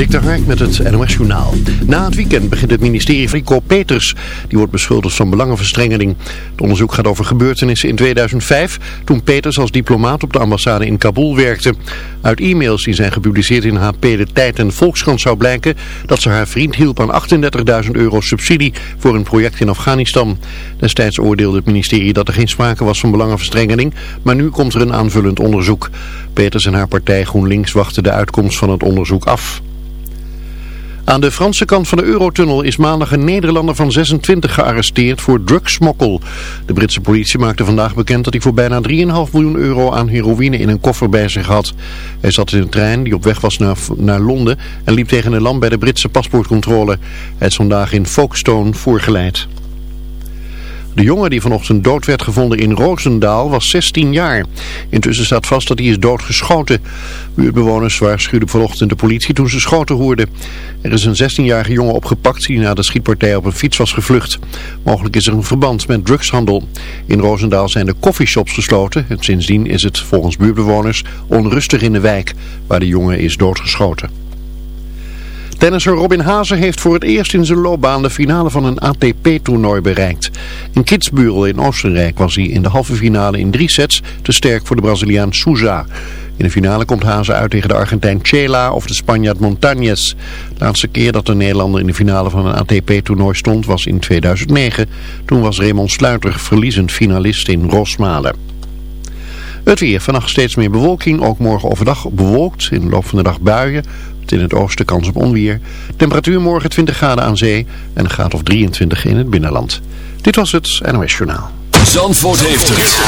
Dik Hark met het NOS Journaal. Na het weekend begint het ministerie Rico Peters. Die wordt beschuldigd van belangenverstrengeling. Het onderzoek gaat over gebeurtenissen in 2005... toen Peters als diplomaat op de ambassade in Kabul werkte. Uit e-mails die zijn gepubliceerd in HP De Tijd en Volkskrant zou blijken... dat ze haar vriend hielp aan 38.000 euro subsidie voor een project in Afghanistan. Destijds oordeelde het ministerie dat er geen sprake was van belangenverstrengeling... maar nu komt er een aanvullend onderzoek. Peters en haar partij GroenLinks wachten de uitkomst van het onderzoek af. Aan de Franse kant van de Eurotunnel is maandag een Nederlander van 26 gearresteerd voor drugsmokkel. De Britse politie maakte vandaag bekend dat hij voor bijna 3,5 miljoen euro aan heroïne in een koffer bij zich had. Hij zat in een trein die op weg was naar, naar Londen en liep tegen een lamp bij de Britse paspoortcontrole. Hij is vandaag in Folkestone voorgeleid. De jongen die vanochtend dood werd gevonden in Roosendaal was 16 jaar. Intussen staat vast dat hij is doodgeschoten. Buurtbewoners waarschuwden vanochtend de politie toen ze schoten hoorden. Er is een 16-jarige jongen opgepakt die na de schietpartij op een fiets was gevlucht. Mogelijk is er een verband met drugshandel. In Roosendaal zijn de coffeeshops gesloten. En sindsdien is het volgens buurtbewoners onrustig in de wijk waar de jongen is doodgeschoten. Tennisser Robin Haase heeft voor het eerst in zijn loopbaan de finale van een ATP-toernooi bereikt. In Kitzbühel in Oostenrijk was hij in de halve finale in drie sets te sterk voor de Braziliaan Souza. In de finale komt Haase uit tegen de Argentijn Chela of de Spanjaard Montañez. De laatste keer dat de Nederlander in de finale van een ATP-toernooi stond was in 2009. Toen was Raymond Sluiter verliezend finalist in Rosmalen. Het weer, vannacht steeds meer bewolking, ook morgen overdag bewolkt, in de loop van de dag buien in het oosten kans op onweer. Temperatuur morgen 20 graden aan zee en een graad of 23 in het binnenland. Dit was het NOS Journaal. Zandvoort heeft het.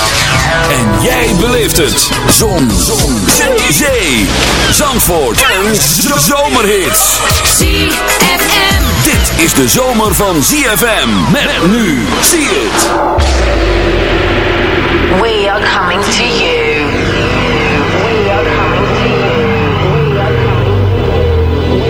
En jij beleeft het. Zon. Zon. Zee. Zee. Zandvoort. Een zomerhit. ZFM. Dit is de zomer van ZFM. Met nu. Zie het. We are coming to you.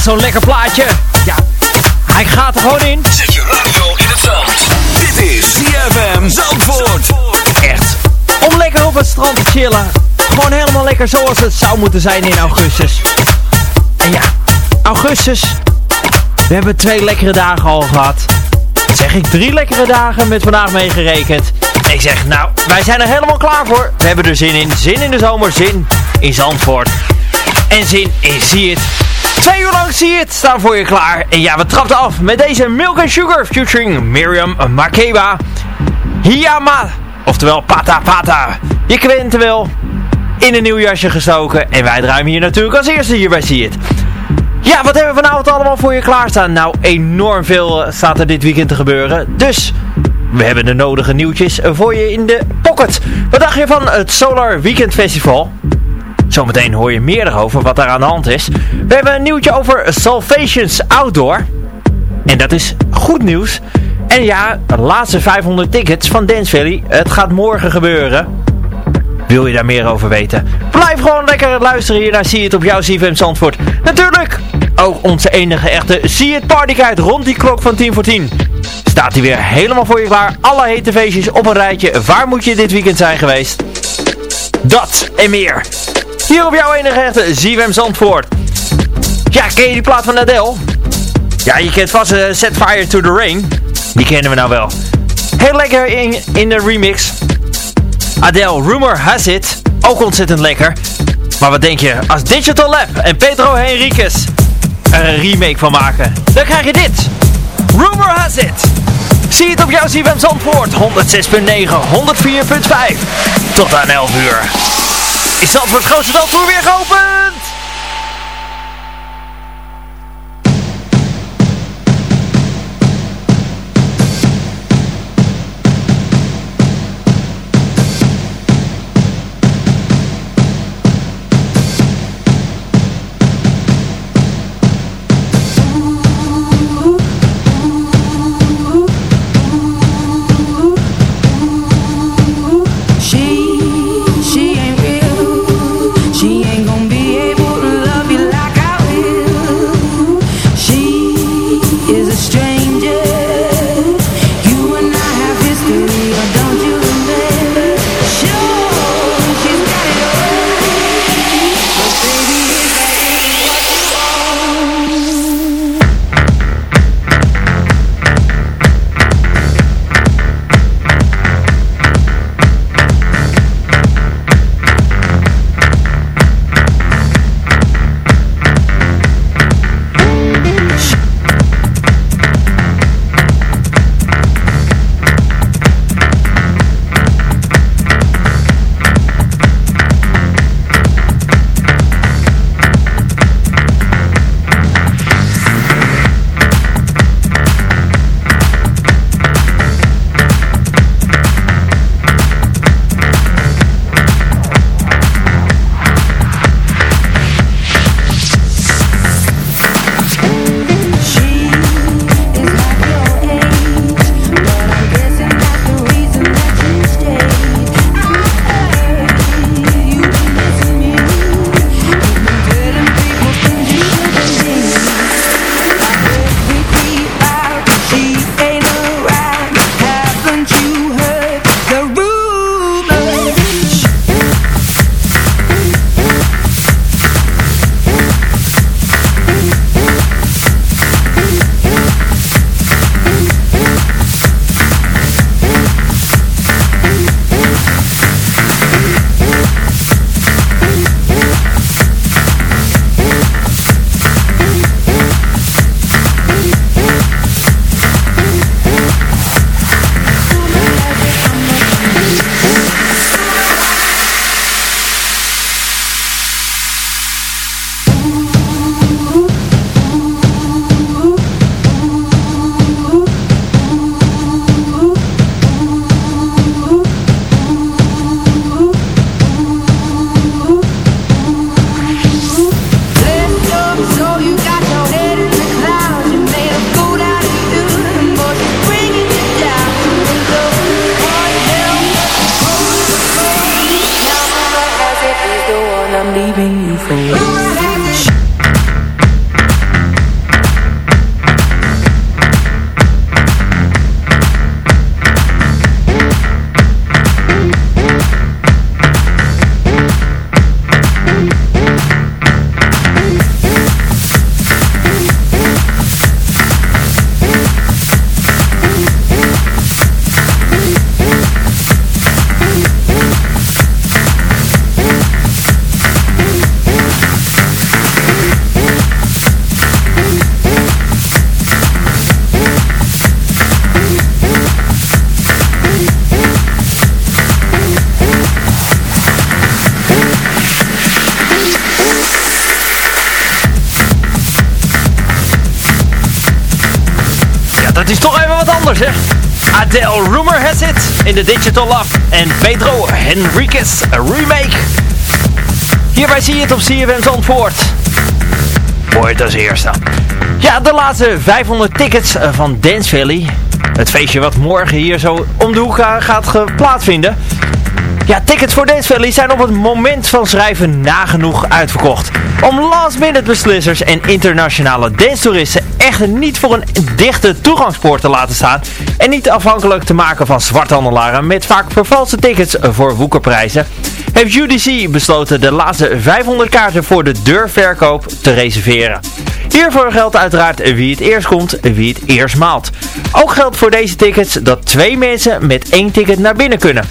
Echt zo'n lekker plaatje. Ja, hij gaat er gewoon in. Zet je radio in het zand. Dit is ZFM Zandvoort. Echt. Om lekker op het strand te chillen. Gewoon helemaal lekker zoals het zou moeten zijn in augustus. En ja, augustus. We hebben twee lekkere dagen al gehad. Dan zeg ik drie lekkere dagen met vandaag meegerekend. En ik zeg, nou, wij zijn er helemaal klaar voor. We hebben er zin in. Zin in de zomer, zin in Zandvoort. En zin in Zie het. Twee uur lang Zie het staan voor je klaar. En ja, we trapten af met deze Milk and Sugar featuring Miriam Makeba. Hiyama, oftewel Pata Pata. Je hem wel. In een nieuw jasje gestoken. En wij draaien hier natuurlijk als eerste hier bij Zie het. Ja, wat hebben we vanavond allemaal voor je klaarstaan? Nou, enorm veel eh, staat er dit weekend te gebeuren. Dus we hebben de nodige nieuwtjes voor je in de pocket. Wat dacht je van het Solar Weekend Festival? Zometeen hoor je meer erover wat daar aan de hand is. We hebben een nieuwtje over Salvations Outdoor. En dat is goed nieuws. En ja, de laatste 500 tickets van Dance Valley. Het gaat morgen gebeuren. Wil je daar meer over weten? Blijf gewoon lekker luisteren hier naar Zie het op jouw CFM Zandvoort. Natuurlijk, ook onze enige echte Zie het partyguide rond die klok van 10 voor 10. Staat hij weer helemaal voor je klaar. Alle hete feestjes op een rijtje. Waar moet je dit weekend zijn geweest? Dat en meer. Hier op jouw enige echte ZFM Zandvoort. Ja, ken je die plaat van Adele? Ja, je kent vast uh, Set Fire to the Rain. Die kennen we nou wel. Heel lekker in, in de remix. Adele, Rumor Has It. Ook ontzettend lekker. Maar wat denk je, als Digital Lab en Pedro Henriquez er een remake van maken, dan krijg je dit. Rumor Has It. Zie het op jouw CFM Zandvoort. 106.9, 104.5. Tot aan 11 uur. Is Zandvoort grootste Zandvoort weer geopend? Digital Love en Pedro Henriquez remake. Hierbij zie je het op CFM Zandvoort. Mooi als eerste. Ja, de laatste 500 tickets eh, van Dance Valley. Het feestje wat morgen hier zo om de hoek gaat plaatsvinden. Ja, tickets voor Dance Valley zijn op het moment van schrijven nagenoeg uitverkocht. Om last minute beslissers en internationale dance-toeristen echter niet voor een dichte toegangspoort te laten staan en niet afhankelijk te maken van zwarthandelaren met vaak vervalste tickets voor woekerprijzen, heeft UDC besloten de laatste 500 kaarten voor de deurverkoop te reserveren. Hiervoor geldt uiteraard wie het eerst komt, wie het eerst maalt. Ook geldt voor deze tickets dat twee mensen met één ticket naar binnen kunnen.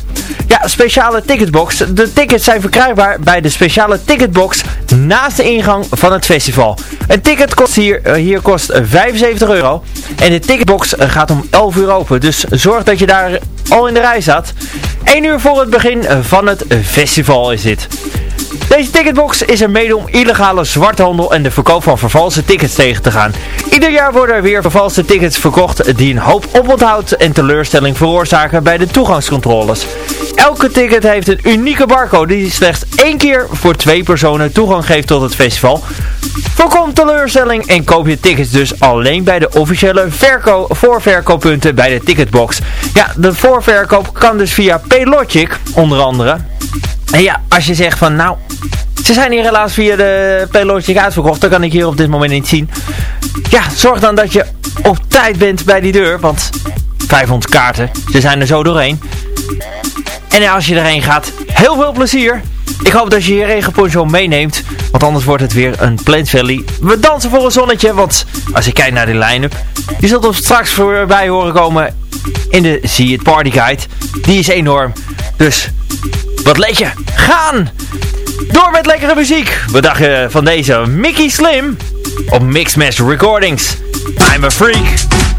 Ja, speciale ticketbox. De tickets zijn verkrijgbaar bij de speciale ticketbox naast de ingang van het festival. Een ticket kost hier, eh, hier kost 75 euro. En de ticketbox eh, gaat om 11 uur open. Dus zorg dat je daar al in de rij staat. 1 uur voor het begin van het festival is dit. Deze ticketbox is er mede om illegale zwarthandel en de verkoop van vervalste tickets tegen te gaan. Ieder jaar worden er weer vervalste tickets verkocht die een hoop oponthoud en teleurstelling veroorzaken bij de toegangscontroles. Elke ticket heeft een unieke barcode die slechts één keer voor twee personen toegang geeft tot het festival. Voorkom teleurstelling en koop je tickets dus alleen bij de officiële voorverkooppunten bij de ticketbox. Ja, de voorverkoop kan dus via Paylogic onder andere. En ja, als je zegt van nou, ze zijn hier helaas via de Paylogic uitverkocht, dan kan ik hier op dit moment niet zien. Ja, zorg dan dat je op tijd bent bij die deur, want 500 kaarten, ze zijn er zo doorheen. En als je erheen gaat, heel veel plezier. Ik hoop dat je je regenponcho meeneemt, want anders wordt het weer een Plant Valley. We dansen voor een zonnetje, want als je kijkt naar die line-up, je zult ons straks voorbij horen komen in de See It Party Guide. Die is enorm, dus wat let je? Gaan! Door met lekkere muziek. We dachten van deze Mickey Slim op Mixmash Recordings. I'm a freak.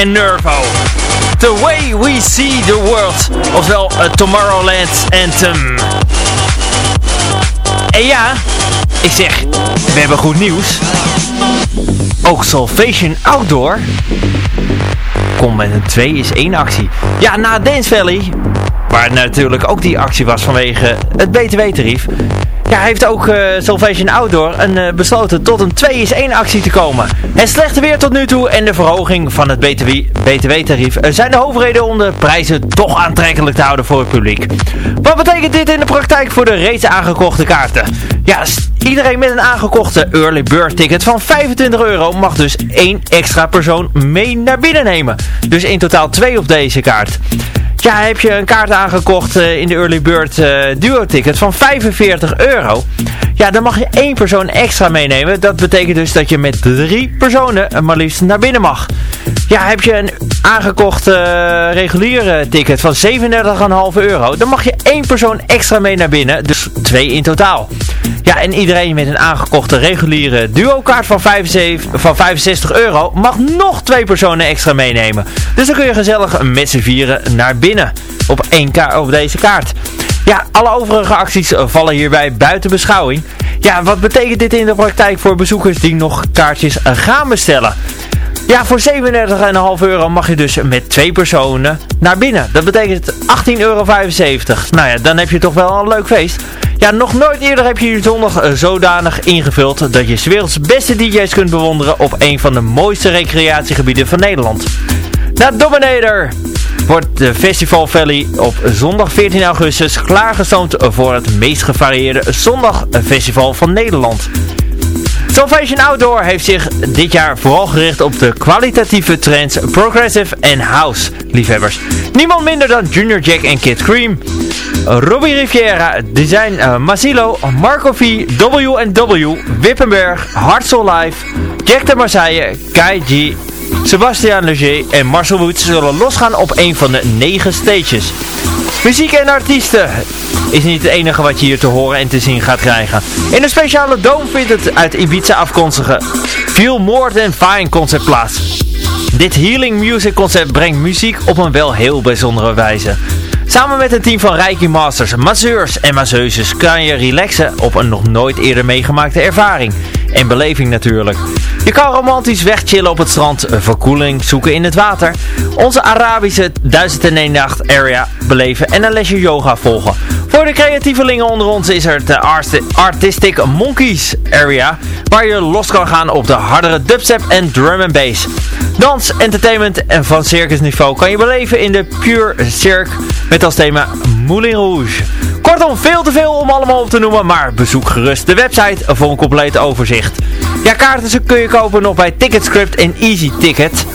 en Nervo. The Way We See The World, ofwel a Tomorrowland Anthem. En ja, ik zeg, we hebben goed nieuws. Ook Salvation Outdoor komt met een 2 is 1 actie. Ja, na Dance Valley, waar natuurlijk ook die actie was vanwege het BTW-tarief, ja, heeft ook uh, Salvation Outdoor een, uh, besloten tot een 2 is 1 actie te komen. Het slechte weer tot nu toe en de verhoging van het BTW-tarief BTW zijn de hoofdreden om de prijzen toch aantrekkelijk te houden voor het publiek. Wat betekent dit in de praktijk voor de reeds aangekochte kaarten? Ja, iedereen met een aangekochte early bird ticket van 25 euro mag dus één extra persoon mee naar binnen nemen. Dus in totaal twee op deze kaart. Ja, heb je een kaart aangekocht uh, in de Early Bird uh, Duo Ticket van 45 euro. Ja, dan mag je één persoon extra meenemen. Dat betekent dus dat je met drie personen maar liefst naar binnen mag. Ja, heb je een aangekocht reguliere ticket van 37,5 euro. Dan mag je één persoon extra mee naar binnen. Dus twee in totaal. Ja, en iedereen met een aangekochte reguliere duo-kaart van, 75, van 65 euro mag nog twee personen extra meenemen. Dus dan kun je gezellig met z'n vieren naar binnen op, één kaart, op deze kaart. Ja, alle overige acties vallen hierbij buiten beschouwing. Ja, wat betekent dit in de praktijk voor bezoekers die nog kaartjes gaan bestellen? Ja, voor 37,5 euro mag je dus met twee personen naar binnen. Dat betekent 18,75 euro. Nou ja, dan heb je toch wel een leuk feest. Ja, nog nooit eerder heb je je zondag eh, zodanig ingevuld dat je 's werelds beste DJ's kunt bewonderen op een van de mooiste recreatiegebieden van Nederland. Na Dominator wordt de Festival Valley op zondag 14 augustus klaargestoomd voor het meest gevarieerde zondagfestival van Nederland. Salvation Outdoor heeft zich dit jaar vooral gericht op de kwalitatieve trends progressive en house liefhebbers. Niemand minder dan Junior Jack en Kid Cream. Robbie Riviera, Design uh, Masilo, Marco V, W&W, Wippenberg, Hartzell Live, Jack de Marseille, Kai G, Sebastian Leger en Marcel Woods zullen losgaan op een van de negen stages. Muziek en artiesten is niet het enige wat je hier te horen en te zien gaat krijgen. In een speciale dome vindt het uit Ibiza afkomstige Feel More Than Fine concept plaats. Dit Healing Music concept brengt muziek op een wel heel bijzondere wijze. Samen met een team van Reiki Masters, masseurs en masseuses kan je relaxen op een nog nooit eerder meegemaakte ervaring. En beleving natuurlijk. Je kan romantisch wegchillen op het strand, verkoeling zoeken in het water, onze Arabische 1001 nacht area beleven en een lesje yoga volgen. Voor de creatievelingen onder ons is er de Artistic Monkeys area, waar je los kan gaan op de hardere dubstep en drum and bass. Dans, entertainment en van circusniveau kan je beleven in de Pure Cirque met als thema Moulin Rouge. Kortom, veel te veel om allemaal op te noemen, maar bezoek gerust de website voor een compleet overzicht. Ja, kaarten kun je kopen nog bij Ticketscript en Easy Ticket.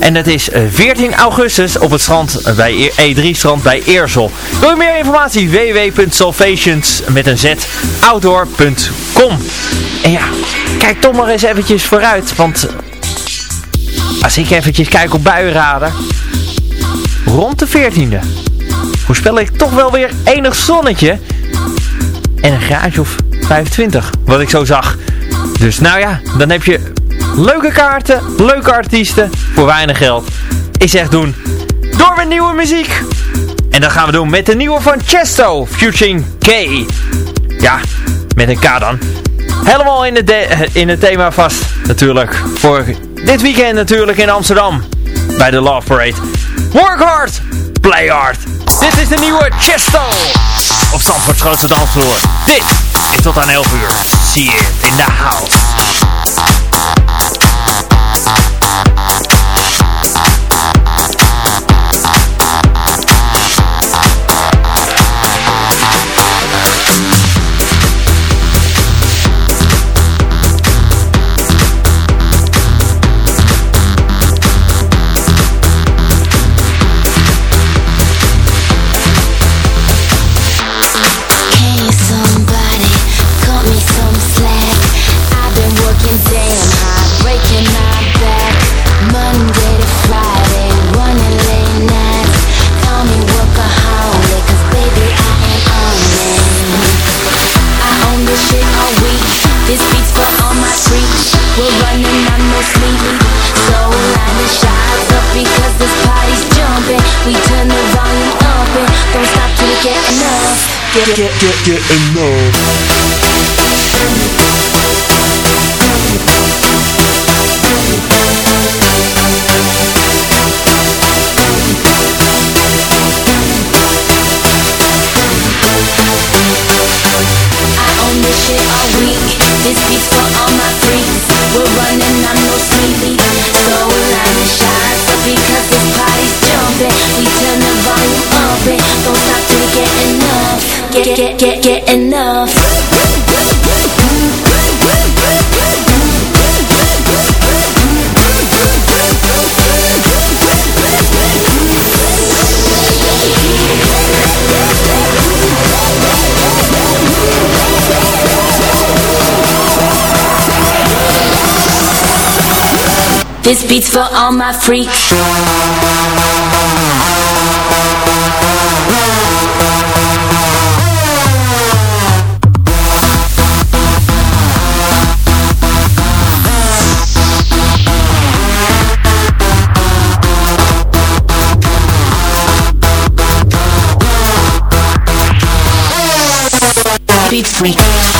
En dat is 14 augustus op het strand bij E3 strand bij Eersel. Wil je meer informatie? www.salvations met een z outdoor.com En ja, kijk toch maar eens eventjes vooruit, want als ik eventjes kijk op buienraden, rond de 14e voorspel ik toch wel weer enig zonnetje en een graadje of 25, wat ik zo zag. Dus nou ja, dan heb je leuke kaarten, leuke artiesten voor weinig geld. Ik zeg doen, door met nieuwe muziek. En dat gaan we doen met de nieuwe van Chesto, Futuring K. Ja, met een K dan. Helemaal in, de in het thema vast, natuurlijk. Voor dit weekend natuurlijk in Amsterdam. Bij de Love Parade. Work hard, play hard. Dit is de nieuwe Chesto. Op Zandvoorts grootste dansvloer. Dit is tot aan 11 uur. See you in the house. get, get, get, get enough. get, get, get, get enough. This beat's for all my freaks. Beats Freak.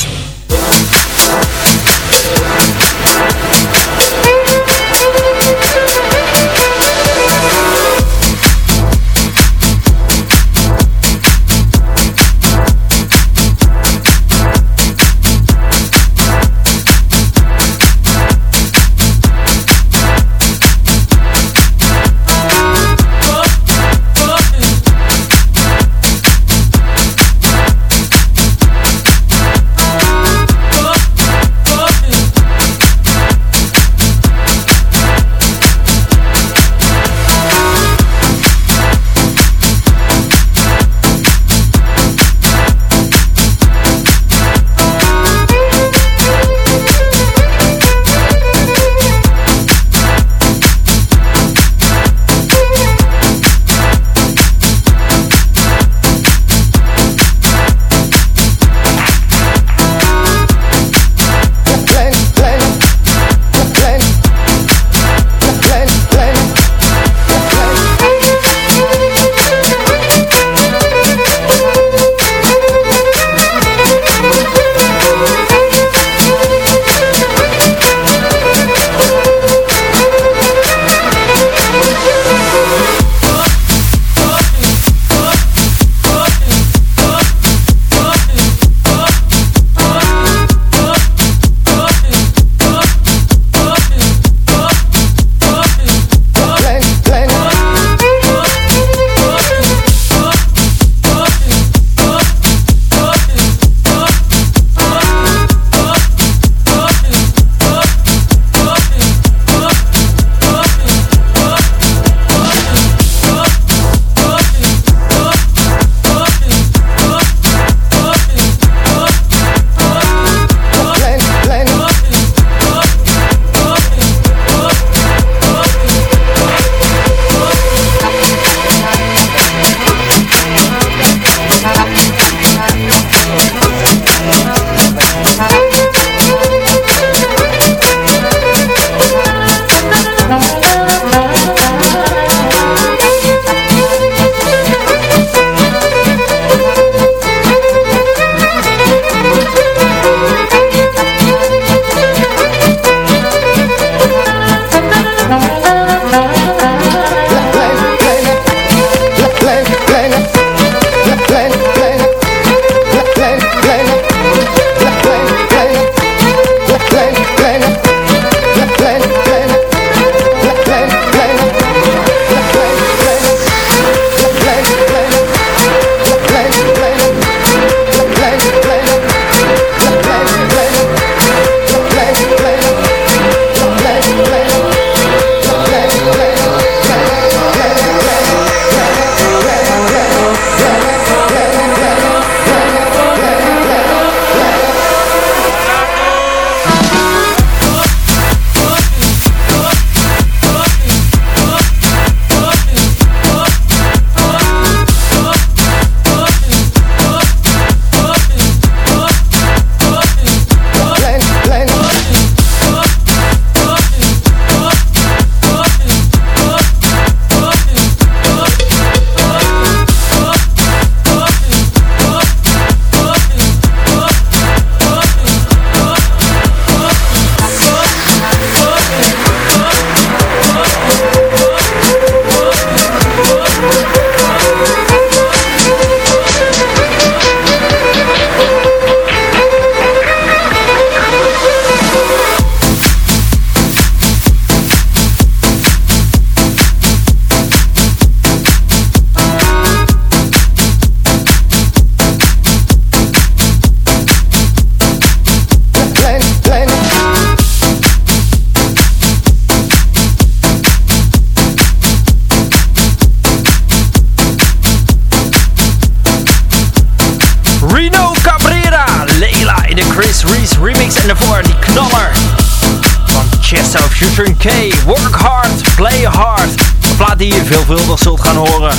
Catherine K. Work hard, play hard. Een plaat die je veelvuldig zult gaan horen.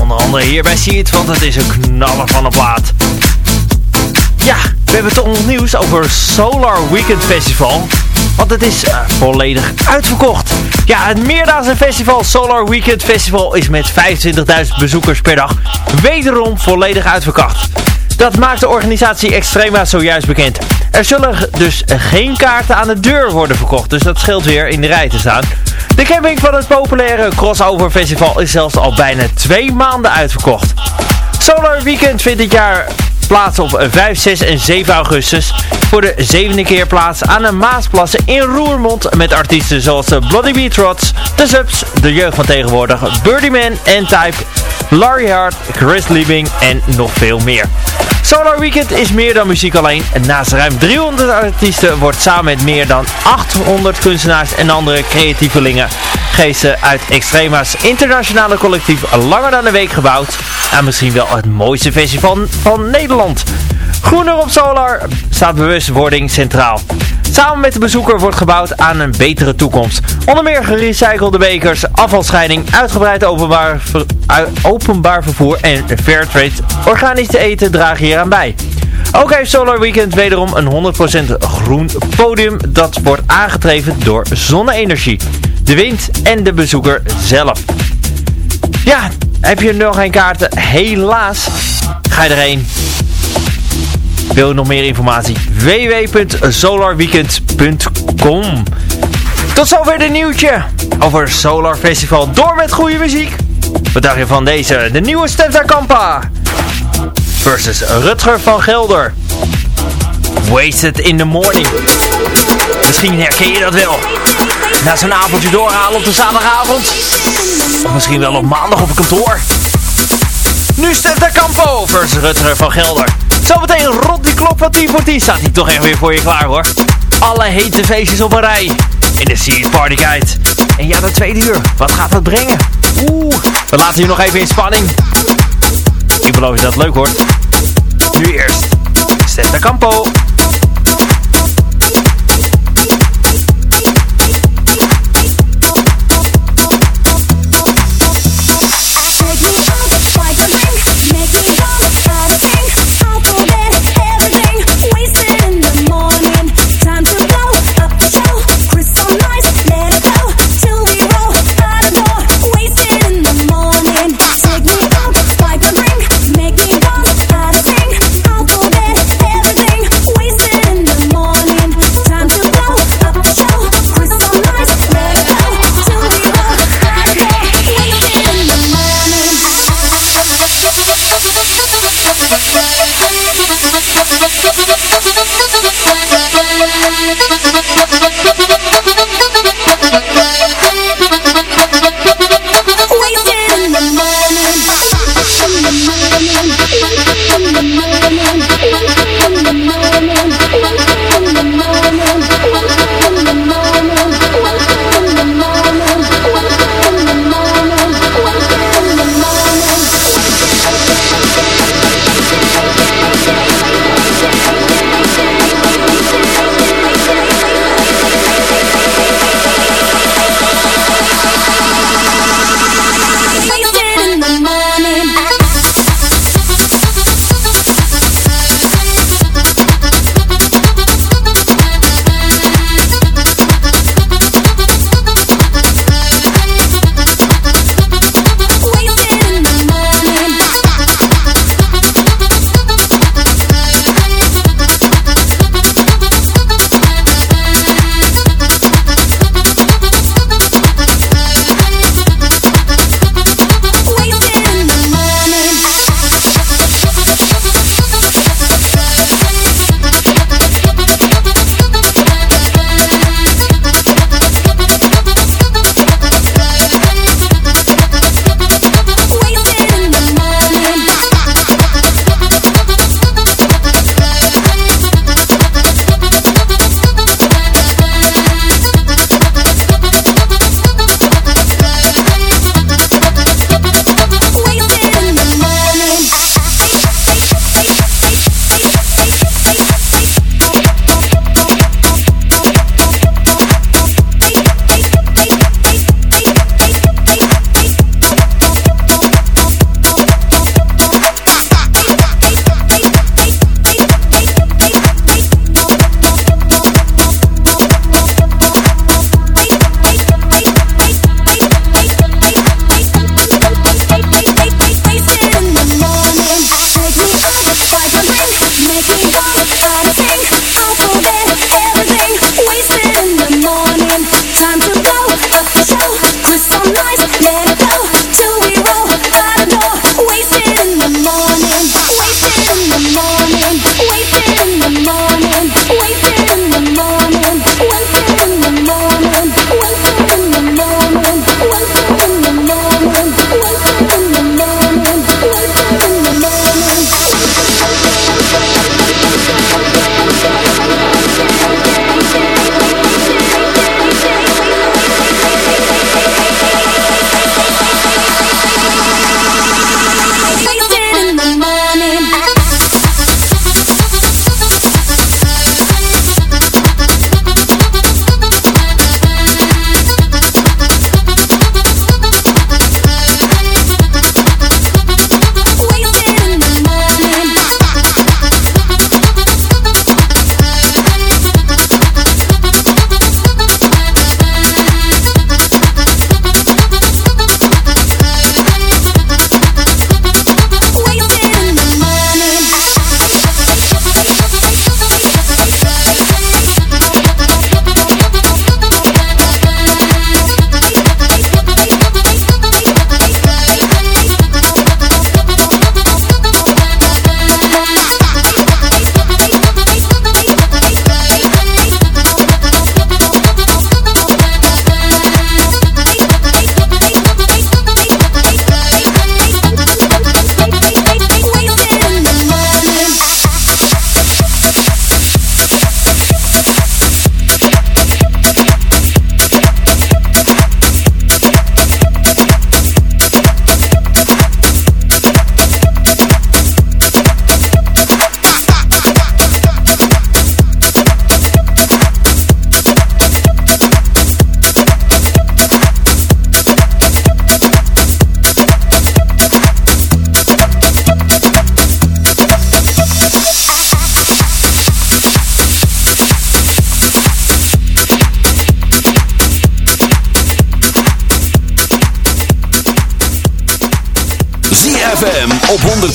Onder andere hier bij See want het is een knaller van een plaat. Ja, we hebben toch nog nieuws over Solar Weekend Festival. Want het is uh, volledig uitverkocht. Ja, het Meerdaagse festival Solar Weekend Festival is met 25.000 bezoekers per dag wederom volledig uitverkocht. Dat maakt de organisatie Extrema zojuist bekend. Er zullen dus geen kaarten aan de deur worden verkocht, dus dat scheelt weer in de rij te staan. De camping van het populaire Crossover Festival is zelfs al bijna twee maanden uitverkocht. Solar Weekend vindt dit jaar plaats op 5, 6 en 7 augustus. Voor de zevende keer plaats aan de Maasplassen in Roermond met artiesten zoals de Bloody Beat Rods, The Subs, de jeugd van tegenwoordig, Birdie Man, N-Type, Larry Hart, Chris Liebing en nog veel meer. Solar Weekend is meer dan muziek alleen. Naast ruim 300 artiesten wordt samen met meer dan 800 kunstenaars en andere creatievelingen geesten uit Extrema's internationale collectief langer dan een week gebouwd. En misschien wel het mooiste festival van Nederland. Groener op Solar staat bewustwording centraal. Samen met de bezoeker wordt gebouwd aan een betere toekomst. Onder meer gerecyclede bekers, afvalscheiding, uitgebreid openbaar, vervoer en fairtrade organisch te eten dragen hier aan bij. Ook heeft Solar Weekend wederom een 100% groen podium dat wordt aangetreven door zonne-energie, de wind en de bezoeker zelf. Ja, heb je nog geen kaarten? Helaas. Ga je erheen. Wil je nog meer informatie? www.solarweekend.com Tot zover de nieuwtje over Solar Festival. Door met goede muziek. Wat dacht je van deze? De nieuwe Stenta Kampa versus Rutger van Gelder. Wasted in the morning. Misschien herken je dat wel. Na zo'n avondje doorhalen op de zaterdagavond. Of misschien wel op maandag op kantoor. Nu Stenta Campo versus Rutger van Gelder. Zometeen rond die klok van 10 voor 10 staat hij toch echt weer voor je klaar hoor. Alle hete feestjes op een rij. In de Sea Party Guide. En ja, de tweede uur. Wat gaat dat brengen? Oeh, we laten je nog even in spanning. Ik beloof je dat het leuk wordt. Nu eerst. Stenta Campo.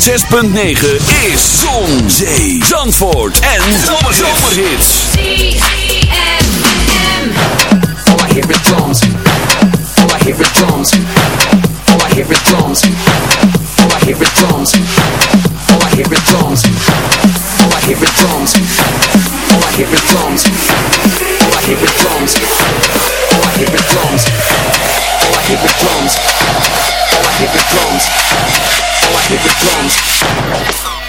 106.9 is Zon, Zee, Zandvoort en Zomerhits. All I hear is drums. All I hear is drums. All I hear is drums. All I hear is drums. All I hear drums. I hear drums. I hear drums. I hear drums. I hear drums. All I hear is drums. All I hear is drums.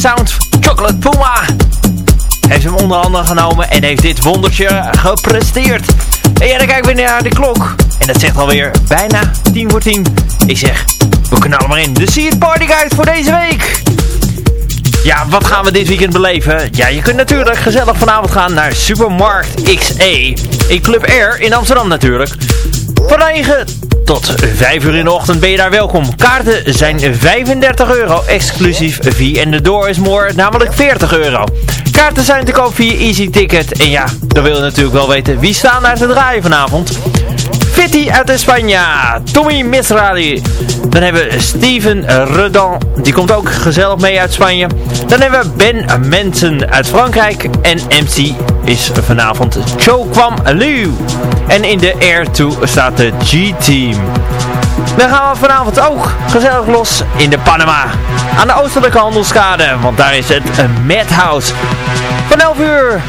Sound. Chocolate Puma. Heeft hem onder andere genomen en heeft dit wondertje gepresteerd. En ja, dan kijk ik weer naar de klok. En dat zegt alweer bijna 10 voor 10. Ik zeg, we knallen maar in. De See It Party Guide voor deze week. Ja, wat gaan we dit weekend beleven? Ja, je kunt natuurlijk gezellig vanavond gaan naar Supermarkt XE. In Club Air in Amsterdam natuurlijk. Van 9 tot 5 uur in de ochtend ben je daar welkom. Kaarten zijn 35 euro, exclusief V and the Door is More, namelijk 40 euro. Kaarten zijn te koop via Easy Ticket. En ja, dan wil je natuurlijk wel weten wie staan daar te draaien vanavond. Fitty uit Spanje. Tommy Misrali. Dan hebben we Steven Redan. Die komt ook gezellig mee uit Spanje. Dan hebben we Ben Mensen uit Frankrijk. En MC is vanavond Cho Kwam Liu. En in de Air 2 staat de G-Team. Dan gaan we vanavond ook gezellig los in de Panama. Aan de oostelijke handelskade, want daar is het een Madhouse. Van 11 uur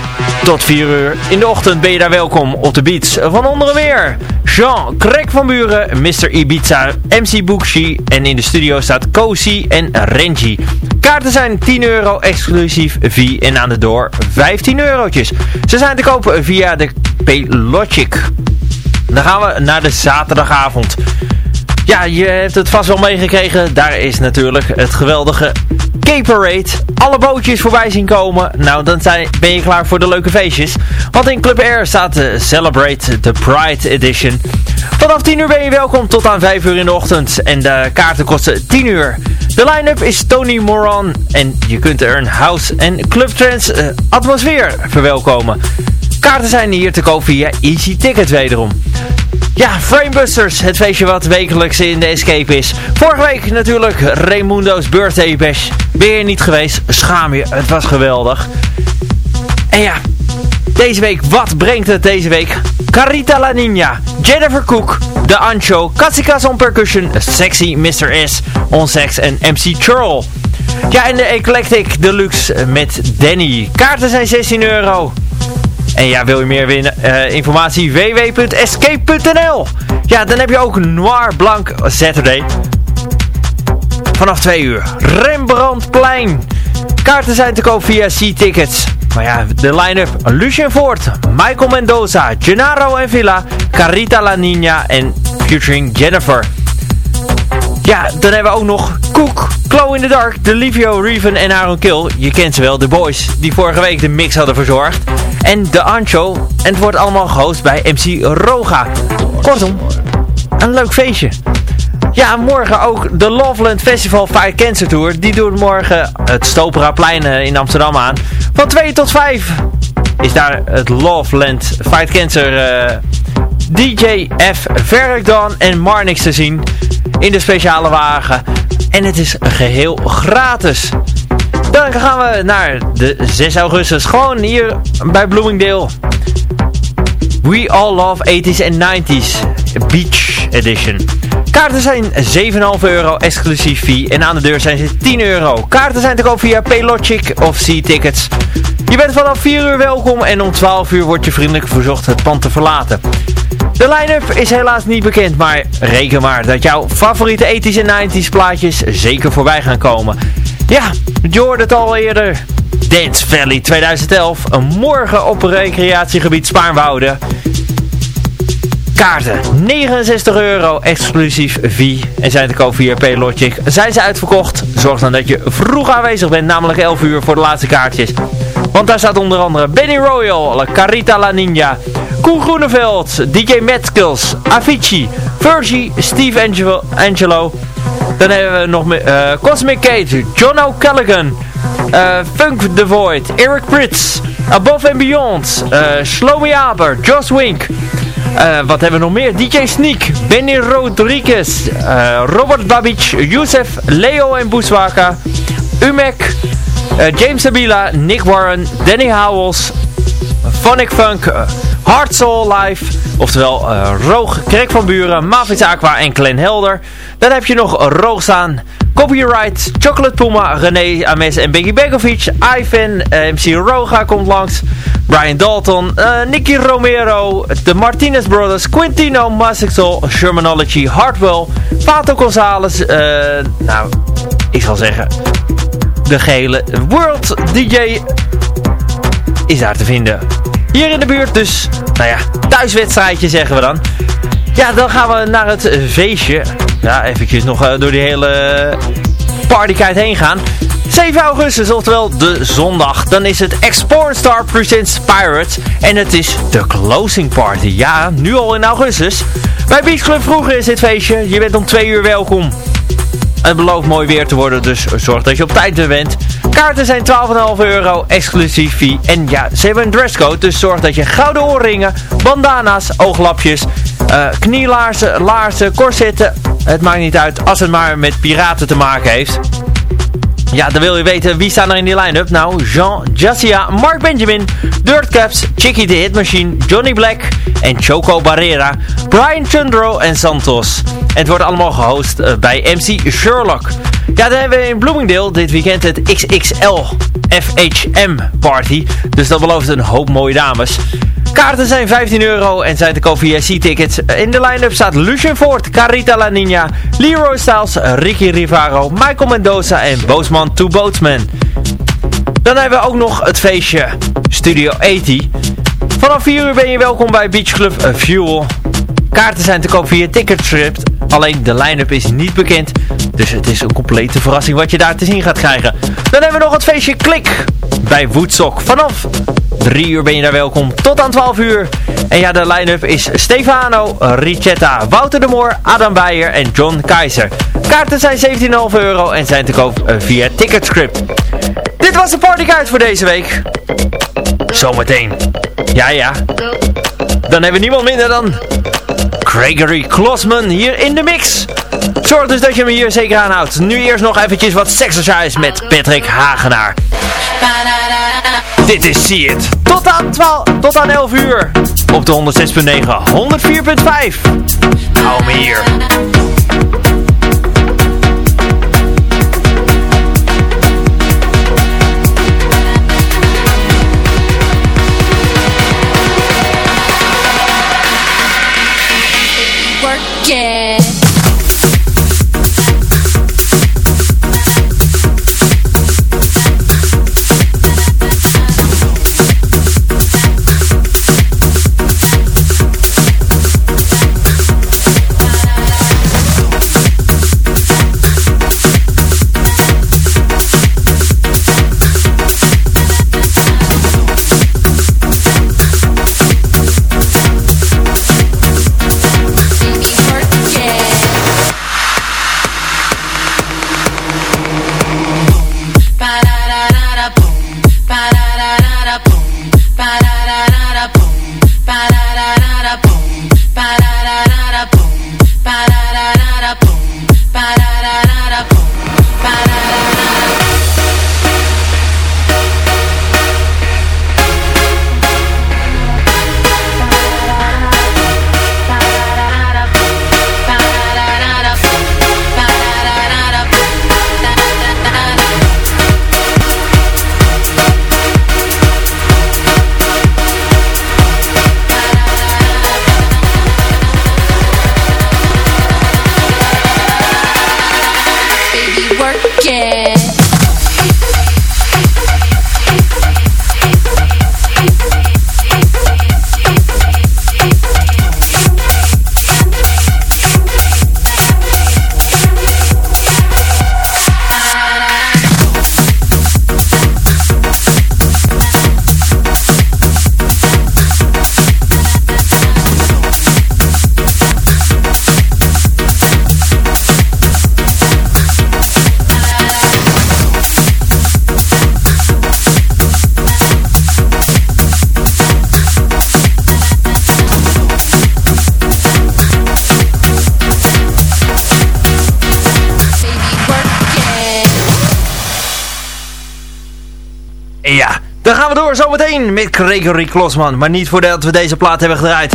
tot 4 uur in de ochtend ben je daar welkom op de beats van onder weer. Jean Krek van Buren, Mr. Ibiza, MC Bookshi en in de studio staat Cozy en Renji. Kaarten zijn 10 euro exclusief V en aan de door 15 eurotjes. Ze zijn te kopen via de Paylogic. Dan gaan we naar de zaterdagavond. Ja, je hebt het vast wel meegekregen. Daar is natuurlijk het geweldige Cape Alle bootjes voorbij zien komen. Nou, dan zijn, ben je klaar voor de leuke feestjes. Want in Club Air staat Celebrate the Pride Edition. Vanaf 10 uur ben je welkom tot aan 5 uur in de ochtend. En de kaarten kosten 10 uur. De line-up is Tony Moran. En je kunt er een house- en clubtrance uh, atmosfeer verwelkomen. Kaarten zijn hier te koop via Easy Ticket wederom. Ja, Framebusters, het feestje wat wekelijks in de Escape is. Vorige week natuurlijk Raimundo's Birthday Bash. Ben je niet geweest? Schaam je, het was geweldig. En ja, deze week, wat brengt het deze week? Carita La Nina, Jennifer Cook, The Ancho, Katsikas on Percussion, Sexy Mr. S, On Sex en MC Churl. Ja, en de Eclectic Deluxe met Danny. Kaarten zijn 16 euro. En ja, wil je meer winnen, uh, informatie www.escape.nl Ja, dan heb je ook Noir Blanc Saturday. Vanaf 2 uur. Rembrandtplein. Kaarten zijn te koop via C-Tickets. Maar ja, de line-up. Lucien Ford, Michael Mendoza, Gennaro en Villa, Carita La Nina en featuring Jennifer. Ja, dan hebben we ook nog Cook, Glow in the Dark, Delivio, Reven en Aaron Kill. Je kent ze wel, de boys die vorige week de mix hadden verzorgd. En de Ancho. En het wordt allemaal gehost bij MC Roga. Kortom, een leuk feestje. Ja, morgen ook de Loveland Festival Fight Cancer Tour. Die doet morgen het Stoperaplein in Amsterdam aan. Van 2 tot 5 is daar het Loveland Fight Cancer uh, DJ F. Verrekdan en Marnix te zien in de speciale wagen. En het is geheel gratis. Dan gaan we naar de 6 augustus. Gewoon hier bij Bloomingdale. We All Love 80s and 90s Beach Edition. Kaarten zijn 7,5 euro exclusief fee en aan de deur zijn ze 10 euro. Kaarten zijn te koop via Paylogic of C-Tickets. Je bent vanaf 4 uur welkom en om 12 uur wordt je vriendelijk verzocht het pand te verlaten. De line-up is helaas niet bekend, maar reken maar dat jouw favoriete 80s en 90s plaatjes zeker voorbij gaan komen. Ja, je hoorde het al eerder. Dance Valley 2011, een morgen op recreatiegebied Spaarnwoude. Kaarten, 69 euro, exclusief V. En zijn te koop via Paylogic. Zijn ze uitverkocht? Zorg dan dat je vroeg aanwezig bent, namelijk 11 uur voor de laatste kaartjes. Want daar staat onder andere Benny Royal, Carita La Ninja, Koen Groeneveld, DJ Metskills, Avicii, Virgie, Steve Angelo, Angelo. Dan hebben we nog uh, Cosmic Kate, John O'Callaghan, uh, Funk The Void, Eric Pritz, Above and Beyond, uh, Shlomi Aber, Joss Wink. wat hebben we nog meer? DJ Sneak, Benny Rodriguez, Robert Babic, Youssef, Leo en Boeswaka, Umek, James Sabila, Nick Warren, Danny Howells, Phonic Funk, Hard Soul Live, oftewel uh, Roog, Krek van Buren, Mavis Aqua en Glen Helder. Dan heb je nog Roog staan, Copyright, Chocolate Puma, René Ames en Biggie Begovic, Ivan, uh, MC Roga komt langs, Brian Dalton, uh, Nicky Romero, de Martinez Brothers, Quintino, Masixol, Shermanology, Hardwell, Pato Gonzalez, nou, ik zal zeggen, de gele World DJ is daar te vinden. Hier in de buurt dus, nou ja, thuiswedstrijdje zeggen we dan. Ja, dan gaan we naar het feestje. Ja, eventjes nog uh, door die hele partykite heen gaan. 7 augustus, oftewel de zondag. Dan is het Star Presents Pirates. En het is de closing party. Ja, nu al in augustus. Bij Beach Club vroeger is dit feestje. Je bent om 2 uur welkom. Het belooft mooi weer te worden, dus zorg dat je op tijd bent. Kaarten zijn 12,5 euro, exclusief fee. En ja, ze hebben een dresscode, dus zorg dat je gouden oorringen, bandana's, ooglapjes eh, knielaarzen, laarzen, corsetten. Het maakt niet uit als het maar met piraten te maken heeft. Ja, dan wil je weten wie staan er in die line-up. Nou, Jean Jassia, Mark Benjamin, Dirt Caps, Chicky the Hit Machine, Johnny Black en Choco Barrera, Brian Chundro en Santos. En het wordt allemaal gehost eh, bij MC Sherlock. Ja, dan hebben we in Bloomingdale dit weekend het XXL FHM Party. Dus dat belooft een hoop mooie dames. Kaarten zijn 15 euro en zijn te koop via C-tickets. In de line-up staat Lucien Ford, Carita La Nina, Leroy Styles, Ricky Rivaro, Michael Mendoza en Boosman to Boatsman. Dan hebben we ook nog het feestje Studio 80. Vanaf 4 uur ben je welkom bij Beach Club Fuel. Kaarten zijn te koop via Ticketscript. Alleen de line-up is niet bekend. Dus het is een complete verrassing wat je daar te zien gaat krijgen. Dan hebben we nog het feestje Klik bij Woodstock. Vanaf 3 uur ben je daar welkom tot aan 12 uur. En ja, de line-up is Stefano, Ricetta, Wouter de Moor, Adam Beyer en John Keizer. Kaarten zijn 17,5 euro en zijn te koop eh, via Ticketscript. Dit was de partykaart voor deze week. Zometeen. Ja, ja. Dan hebben we niemand minder dan Gregory Klossman hier in de mix. Zorg dus dat je me hier zeker aanhoudt. Nu eerst nog eventjes wat exercise met Patrick Hagenaar. Dit is See It. Tot aan, 12, tot aan 11 uur. Op de 106.9, 104.5. Hou me hier. Met Gregory Klosman. Maar niet voordat we deze plaat hebben gedraaid.